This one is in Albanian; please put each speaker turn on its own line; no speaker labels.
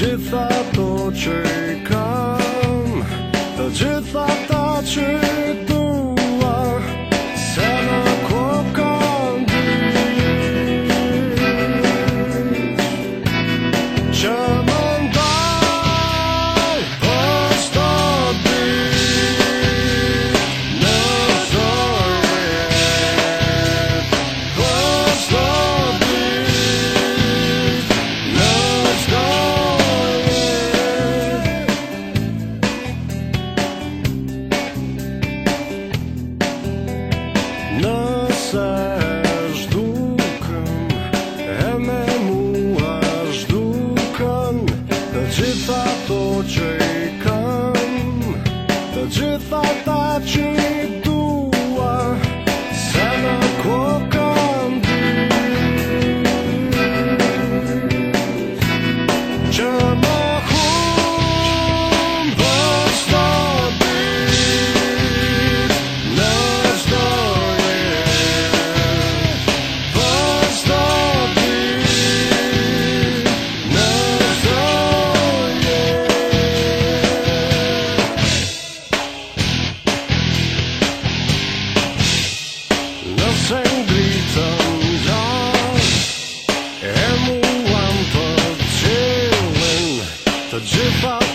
只在多去看，只在多去。se zhdukëm E me mua zhdukëm Të gjitha to që i Të gjitha ta që to fall.